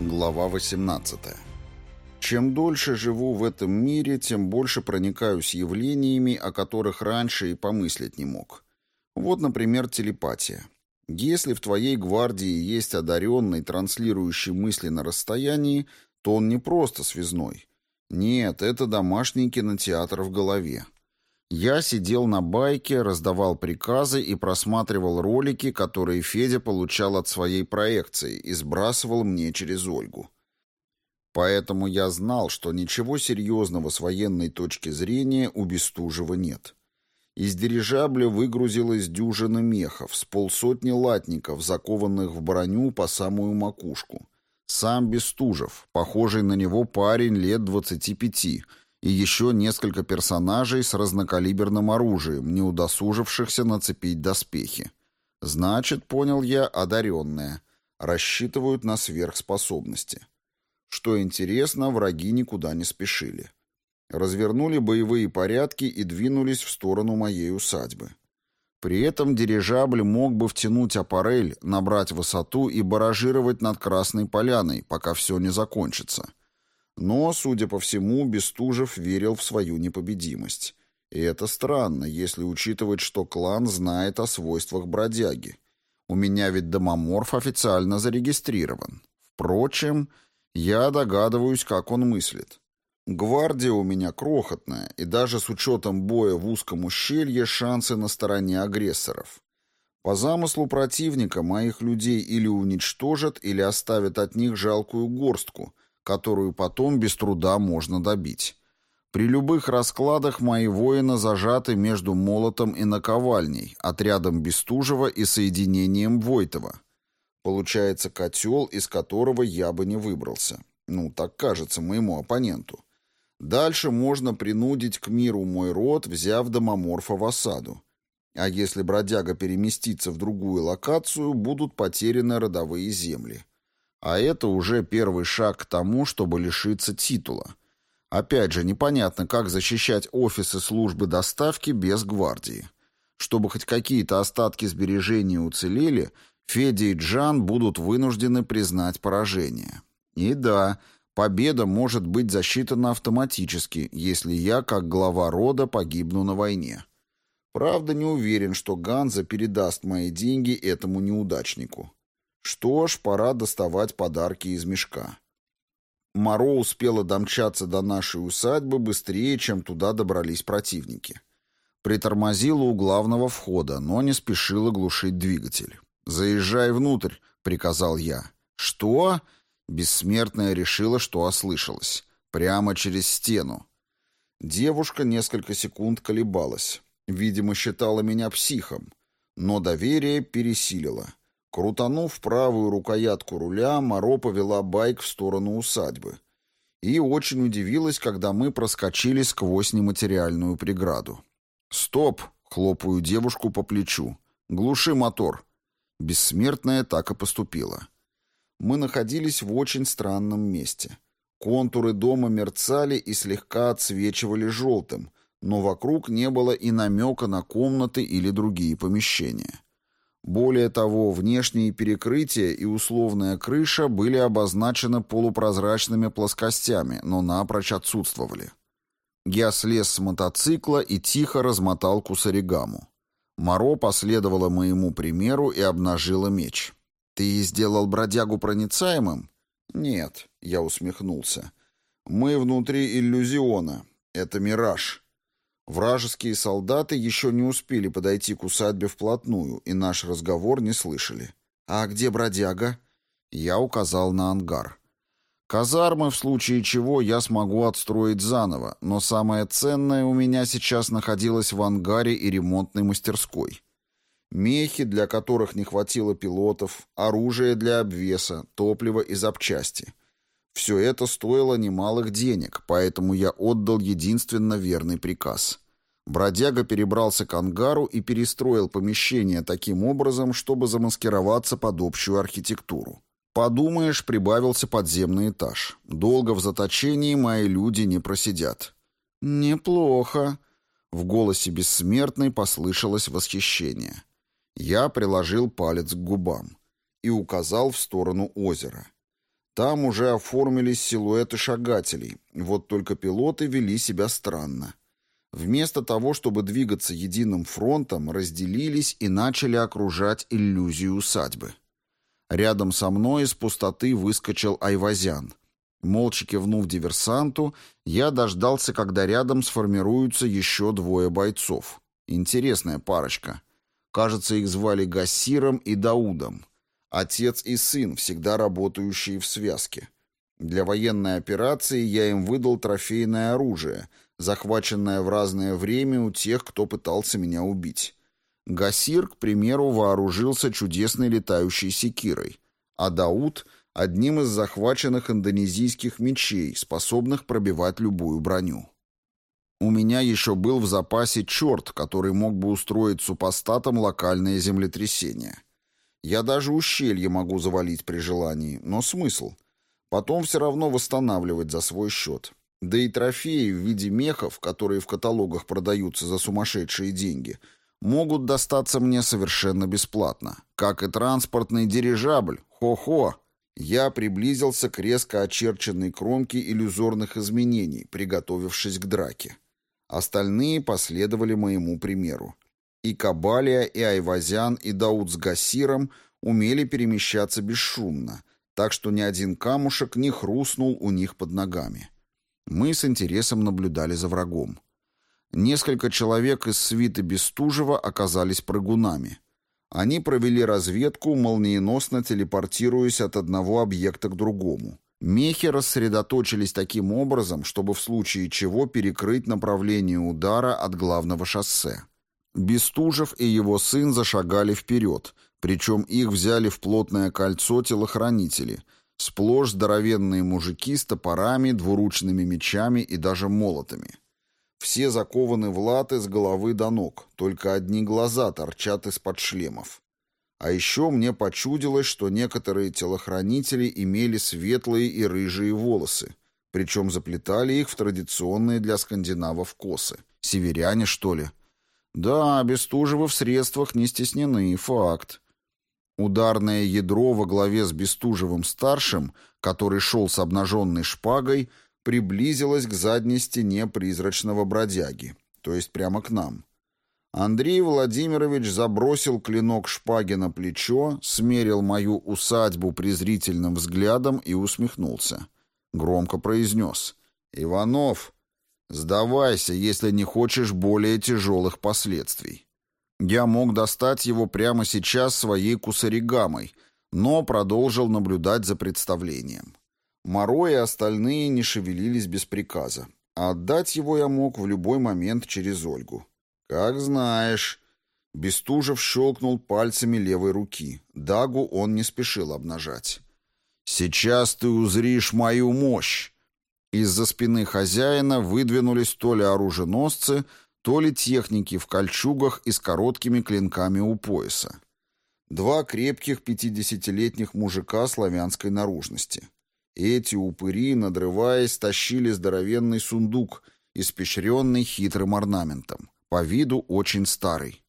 Глава 18. Чем дольше живу в этом мире, тем больше проникаюсь явлениями, о которых раньше и помыслить не мог. Вот, например, телепатия. Если в твоей гвардии есть одаренный, транслирующий мысли на расстоянии, то он не просто связной. Нет, это домашний кинотеатр в голове. Я сидел на байке, раздавал приказы и просматривал ролики, которые Федя получал от своей проекции и сбрасывал мне через Ольгу. Поэтому я знал, что ничего серьезного с военной точки зрения у Бестужева нет. Из дирижабля выгрузилась дюжина мехов с полсотни латников, закованных в броню по самую макушку. Сам Бестужев, похожий на него парень лет двадцати пяти — и еще несколько персонажей с разнокалиберным оружием, не удосужившихся нацепить доспехи. Значит, понял я, одаренные. Рассчитывают на сверхспособности. Что интересно, враги никуда не спешили. Развернули боевые порядки и двинулись в сторону моей усадьбы. При этом дирижабль мог бы втянуть аппарель, набрать высоту и баражировать над Красной Поляной, пока все не закончится. Но, судя по всему, Бестужев верил в свою непобедимость. И это странно, если учитывать, что клан знает о свойствах бродяги. У меня ведь домоморф официально зарегистрирован. Впрочем, я догадываюсь, как он мыслит. Гвардия у меня крохотная, и даже с учетом боя в узком ущелье шансы на стороне агрессоров. По замыслу противника моих людей или уничтожат, или оставят от них жалкую горстку, которую потом без труда можно добить. При любых раскладах мои воины зажаты между молотом и наковальней, отрядом Бестужева и соединением Войтова. Получается котел, из которого я бы не выбрался. Ну, так кажется моему оппоненту. Дальше можно принудить к миру мой род, взяв домоморфа в осаду. А если бродяга переместится в другую локацию, будут потеряны родовые земли. А это уже первый шаг к тому, чтобы лишиться титула. Опять же, непонятно, как защищать офисы службы доставки без гвардии. Чтобы хоть какие-то остатки сбережений уцелели, Федя и Джан будут вынуждены признать поражение. И да, победа может быть засчитана автоматически, если я, как глава рода, погибну на войне. Правда, не уверен, что Ганза передаст мои деньги этому неудачнику. Что ж, пора доставать подарки из мешка. Моро успела домчаться до нашей усадьбы быстрее, чем туда добрались противники. Притормозила у главного входа, но не спешила глушить двигатель. «Заезжай внутрь», — приказал я. «Что?» Бессмертная решила, что ослышалась. «Прямо через стену». Девушка несколько секунд колебалась. Видимо, считала меня психом. Но доверие пересилило. Крутанув правую рукоятку руля, Моро повела байк в сторону усадьбы. И очень удивилась, когда мы проскочили сквозь нематериальную преграду. «Стоп!» — хлопаю девушку по плечу. «Глуши мотор!» Бессмертная так и поступила. Мы находились в очень странном месте. Контуры дома мерцали и слегка отсвечивали желтым, но вокруг не было и намека на комнаты или другие помещения. Более того, внешние перекрытия и условная крыша были обозначены полупрозрачными плоскостями, но напрочь отсутствовали. Я слез с мотоцикла и тихо размотал кусаригаму. Моро последовала моему примеру и обнажила меч. «Ты сделал бродягу проницаемым?» «Нет», — я усмехнулся. «Мы внутри иллюзиона. Это мираж. Вражеские солдаты еще не успели подойти к усадьбе вплотную, и наш разговор не слышали. «А где бродяга?» Я указал на ангар. Казармы, в случае чего, я смогу отстроить заново, но самое ценное у меня сейчас находилось в ангаре и ремонтной мастерской. Мехи, для которых не хватило пилотов, оружие для обвеса, топливо и запчасти. Все это стоило немалых денег, поэтому я отдал единственно верный приказ. Бродяга перебрался к ангару и перестроил помещение таким образом, чтобы замаскироваться под общую архитектуру. Подумаешь, прибавился подземный этаж. Долго в заточении мои люди не просидят. «Неплохо», — в голосе бессмертной послышалось восхищение. Я приложил палец к губам и указал в сторону озера. Там уже оформились силуэты шагателей, вот только пилоты вели себя странно. Вместо того, чтобы двигаться единым фронтом, разделились и начали окружать иллюзию усадьбы. Рядом со мной из пустоты выскочил Айвазян. Молча кивнув диверсанту, я дождался, когда рядом сформируются еще двое бойцов. Интересная парочка. Кажется, их звали Гассиром и Даудом. Отец и сын, всегда работающие в связке. Для военной операции я им выдал трофейное оружие, захваченное в разное время у тех, кто пытался меня убить. Гасир, к примеру, вооружился чудесной летающей секирой, а Дауд — одним из захваченных индонезийских мечей, способных пробивать любую броню. У меня еще был в запасе черт, который мог бы устроить супостатам локальное землетрясение — я даже ущелье могу завалить при желании, но смысл? Потом все равно восстанавливать за свой счет. Да и трофеи в виде мехов, которые в каталогах продаются за сумасшедшие деньги, могут достаться мне совершенно бесплатно. Как и транспортный дирижабль. Хо-хо! Я приблизился к резко очерченной кромке иллюзорных изменений, приготовившись к драке. Остальные последовали моему примеру. И Кабалия, и Айвазян, и Дауд с Гасиром умели перемещаться бесшумно, так что ни один камушек не хрустнул у них под ногами. Мы с интересом наблюдали за врагом. Несколько человек из свиты Бестужева оказались прыгунами. Они провели разведку, молниеносно телепортируясь от одного объекта к другому. Мехи рассредоточились таким образом, чтобы в случае чего перекрыть направление удара от главного шоссе. Бестужев и его сын зашагали вперед, причем их взяли в плотное кольцо телохранители, сплошь здоровенные мужики с топорами, двуручными мечами и даже молотами. Все закованы в латы с головы до ног, только одни глаза торчат из-под шлемов. А еще мне почудилось, что некоторые телохранители имели светлые и рыжие волосы, причем заплетали их в традиционные для скандинавов косы. Северяне, что ли? Да, Бестужевы в средствах не стеснены, факт. Ударное ядро во главе с Бестужевым-старшим, который шел с обнаженной шпагой, приблизилось к задней стене призрачного бродяги, то есть прямо к нам. Андрей Владимирович забросил клинок шпаги на плечо, смерил мою усадьбу презрительным взглядом и усмехнулся. Громко произнес «Иванов, Сдавайся, если не хочешь более тяжелых последствий. Я мог достать его прямо сейчас своей кусаригамой, но продолжил наблюдать за представлением. Моро и остальные не шевелились без приказа, а отдать его я мог в любой момент через Ольгу. «Как знаешь». Бестужев щелкнул пальцами левой руки. Дагу он не спешил обнажать. «Сейчас ты узришь мою мощь!» Из-за спины хозяина выдвинулись то ли оруженосцы, то ли техники в кольчугах и с короткими клинками у пояса. Два крепких пятидесятилетних мужика славянской наружности. Эти упыри, надрываясь, тащили здоровенный сундук, испещренный хитрым орнаментом, по виду очень старый.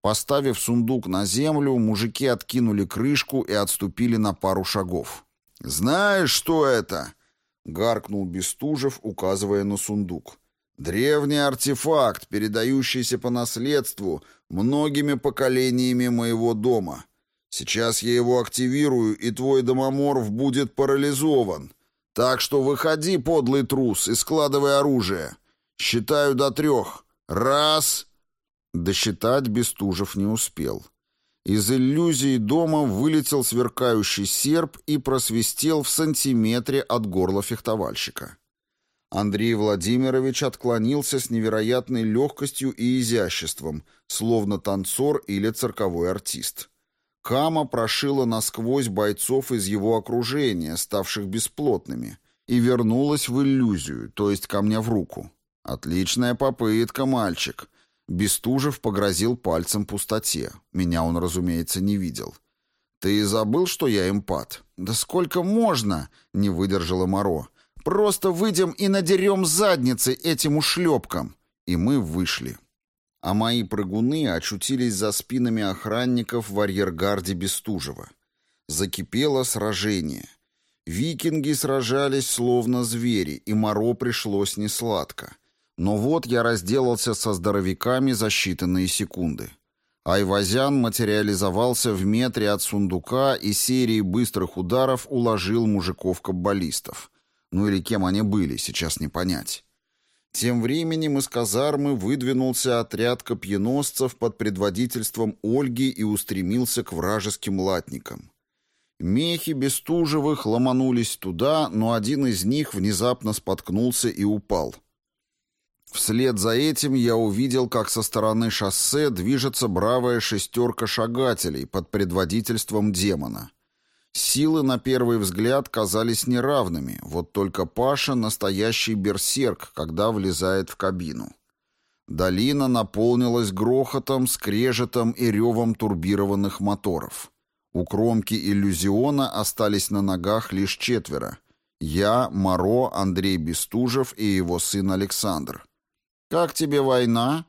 Поставив сундук на землю, мужики откинули крышку и отступили на пару шагов. «Знаешь, что это?» — гаркнул Бестужев, указывая на сундук. «Древний артефакт, передающийся по наследству многими поколениями моего дома. Сейчас я его активирую, и твой домоморф будет парализован. Так что выходи, подлый трус, и складывай оружие. Считаю до трех. Раз...» Досчитать Бестужев не успел. Из иллюзии дома вылетел сверкающий серп и просвистел в сантиметре от горла фехтовальщика. Андрей Владимирович отклонился с невероятной легкостью и изяществом, словно танцор или цирковой артист. Кама прошила насквозь бойцов из его окружения, ставших бесплотными, и вернулась в иллюзию, то есть камня в руку. «Отличная попытка, мальчик. Бестужев погрозил пальцем пустоте. Меня он, разумеется, не видел. «Ты забыл, что я эмпат?» «Да сколько можно?» — не выдержала Моро. «Просто выйдем и надерем задницы этим ушлепкам!» И мы вышли. А мои прыгуны очутились за спинами охранников в арьергарде Бестужева. Закипело сражение. Викинги сражались словно звери, и Моро пришлось несладко. Но вот я разделался со здоровяками за считанные секунды. Айвазян материализовался в метре от сундука и серии быстрых ударов уложил мужиков-каббалистов. Ну или кем они были, сейчас не понять. Тем временем из казармы выдвинулся отряд копьеносцев под предводительством Ольги и устремился к вражеским латникам. Мехи Бестужевых ломанулись туда, но один из них внезапно споткнулся и упал. Вслед за этим я увидел, как со стороны шоссе движется бравая шестерка шагателей под предводительством демона. Силы на первый взгляд казались неравными, вот только Паша — настоящий берсерк, когда влезает в кабину. Долина наполнилась грохотом, скрежетом и ревом турбированных моторов. У кромки иллюзиона остались на ногах лишь четверо. Я, Моро, Андрей Бестужев и его сын Александр. «Как тебе война?»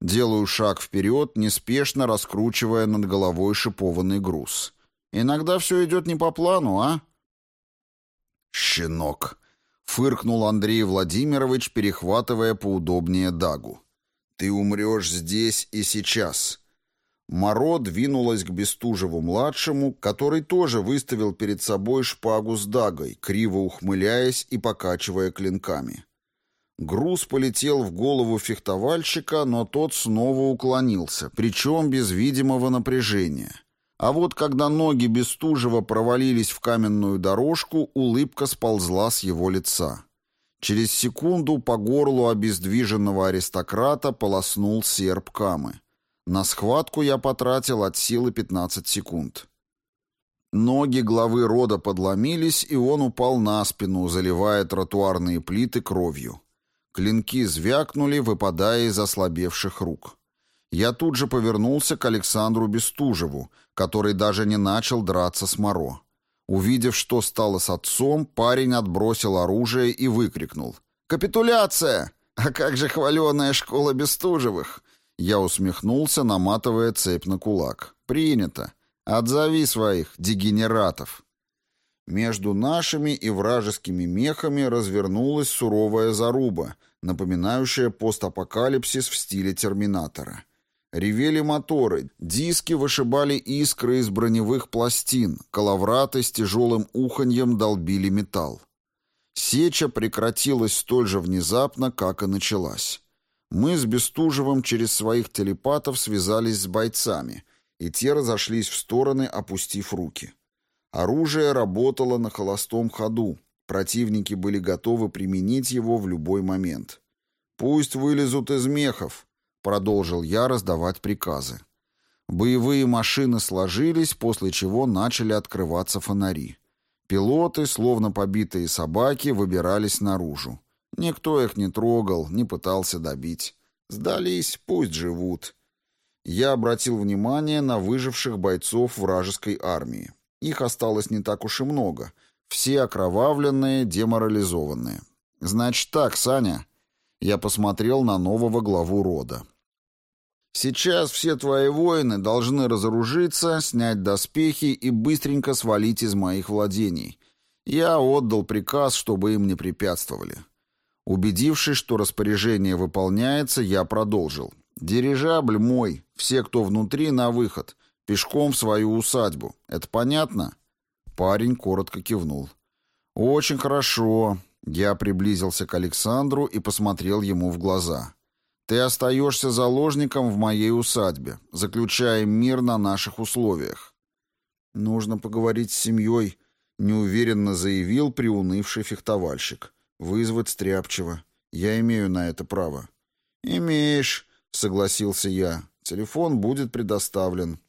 Делаю шаг вперед, неспешно раскручивая над головой шипованный груз. «Иногда все идет не по плану, а?» «Щенок!» — фыркнул Андрей Владимирович, перехватывая поудобнее дагу. «Ты умрешь здесь и сейчас». Моро двинулась к Бестужеву-младшему, который тоже выставил перед собой шпагу с дагой, криво ухмыляясь и покачивая клинками. Груз полетел в голову фехтовальщика, но тот снова уклонился, причем без видимого напряжения. А вот когда ноги Бестужева провалились в каменную дорожку, улыбка сползла с его лица. Через секунду по горлу обездвиженного аристократа полоснул серп камы. На схватку я потратил от силы 15 секунд. Ноги главы рода подломились, и он упал на спину, заливая тротуарные плиты кровью. Клинки звякнули, выпадая из ослабевших рук. Я тут же повернулся к Александру Бестужеву, который даже не начал драться с Моро. Увидев, что стало с отцом, парень отбросил оружие и выкрикнул. «Капитуляция! А как же хваленая школа Бестужевых?» Я усмехнулся, наматывая цепь на кулак. «Принято. Отзови своих дегенератов». Между нашими и вражескими мехами развернулась суровая заруба, напоминающая постапокалипсис в стиле «Терминатора». Ревели моторы, диски вышибали искры из броневых пластин, коловраты с тяжелым уханьем долбили металл. Сеча прекратилась столь же внезапно, как и началась. Мы с Бестужевым через своих телепатов связались с бойцами, и те разошлись в стороны, опустив руки. Оружие работало на холостом ходу. Противники были готовы применить его в любой момент. «Пусть вылезут из мехов», — продолжил я раздавать приказы. Боевые машины сложились, после чего начали открываться фонари. Пилоты, словно побитые собаки, выбирались наружу. Никто их не трогал, не пытался добить. Сдались, пусть живут. Я обратил внимание на выживших бойцов вражеской армии. Их осталось не так уж и много. Все окровавленные, деморализованные. «Значит так, Саня». Я посмотрел на нового главу рода. «Сейчас все твои воины должны разоружиться, снять доспехи и быстренько свалить из моих владений. Я отдал приказ, чтобы им не препятствовали». Убедившись, что распоряжение выполняется, я продолжил. «Дирижабль мой, все, кто внутри, на выход. Пешком в свою усадьбу. Это понятно?» Парень коротко кивнул. «Очень хорошо». Я приблизился к Александру и посмотрел ему в глаза. «Ты остаешься заложником в моей усадьбе. Заключаем мир на наших условиях». «Нужно поговорить с семьей», — неуверенно заявил приунывший фехтовальщик. «Вызвать Стряпчева. Я имею на это право». «Имеешь», — согласился я. «Телефон будет предоставлен».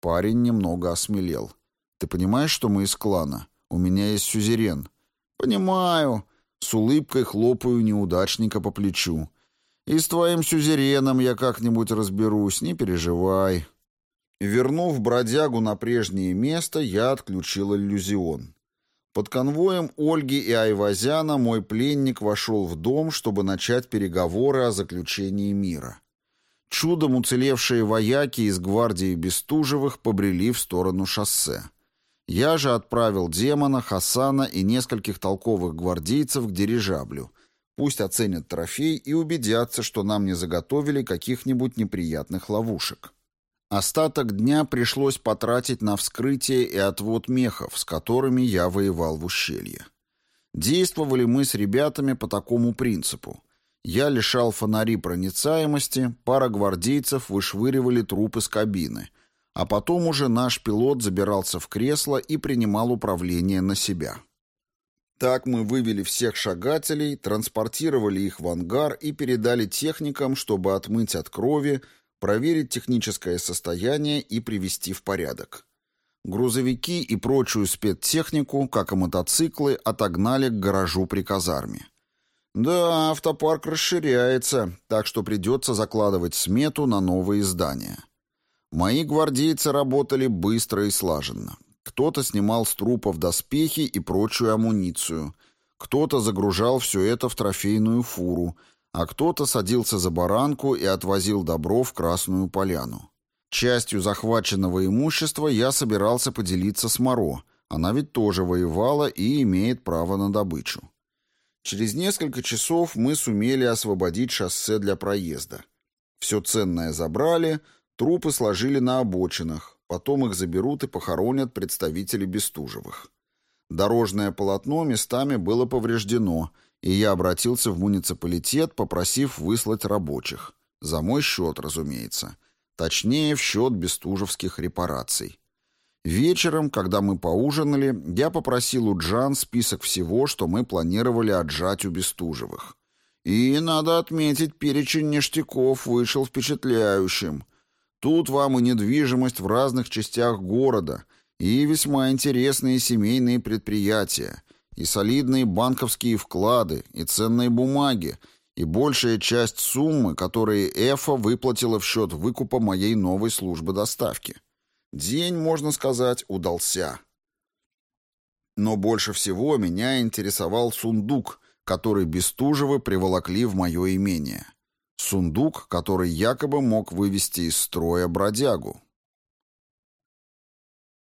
Парень немного осмелел. «Ты понимаешь, что мы из клана? У меня есть сюзерен». «Понимаю». С улыбкой хлопаю неудачника по плечу. «И с твоим сюзереном я как-нибудь разберусь, не переживай». Вернув бродягу на прежнее место, я отключил иллюзион. Под конвоем Ольги и Айвазяна мой пленник вошел в дом, чтобы начать переговоры о заключении мира. Чудом уцелевшие вояки из гвардии Бестужевых побрели в сторону шоссе. Я же отправил демона, Хасана и нескольких толковых гвардейцев к дирижаблю. Пусть оценят трофей и убедятся, что нам не заготовили каких-нибудь неприятных ловушек. Остаток дня пришлось потратить на вскрытие и отвод мехов, с которыми я воевал в ущелье. Действовали мы с ребятами по такому принципу. Я лишал фонари проницаемости, пара гвардейцев вышвыривали труп из кабины, а потом уже наш пилот забирался в кресло и принимал управление на себя. Так мы вывели всех шагателей, транспортировали их в ангар и передали техникам, чтобы отмыть от крови, проверить техническое состояние и привести в порядок. Грузовики и прочую спецтехнику, как и мотоциклы, отогнали к гаражу при казарме. Да, автопарк расширяется, так что придется закладывать смету на новые здания. Мои гвардейцы работали быстро и слаженно. Кто-то снимал с трупов доспехи и прочую амуницию, кто-то загружал все это в трофейную фуру, а кто-то садился за баранку и отвозил добро в Красную Поляну. Частью захваченного имущества я собирался поделиться с Моро. Она ведь тоже воевала и имеет право на добычу. Через несколько часов мы сумели освободить шоссе для проезда. Все ценное забрали, трупы сложили на обочинах, потом их заберут и похоронят представители Бестужевых. Дорожное полотно местами было повреждено, и я обратился в муниципалитет, попросив выслать рабочих. За мой счет, разумеется. Точнее, в счет бестужевских репараций. Вечером, когда мы поужинали, я попросил у Джан список всего, что мы планировали отжать у Бестужевых. И, надо отметить, перечень ништяков вышел впечатляющим. Тут вам и недвижимость в разных частях города, и весьма интересные семейные предприятия, и солидные банковские вклады, и ценные бумаги, и большая часть суммы, которые Эфа выплатила в счет выкупа моей новой службы доставки. День, можно сказать, удался. Но больше всего меня интересовал сундук, который Бестужевы приволокли в мое имение. Сундук, который якобы мог вывести из строя бродягу.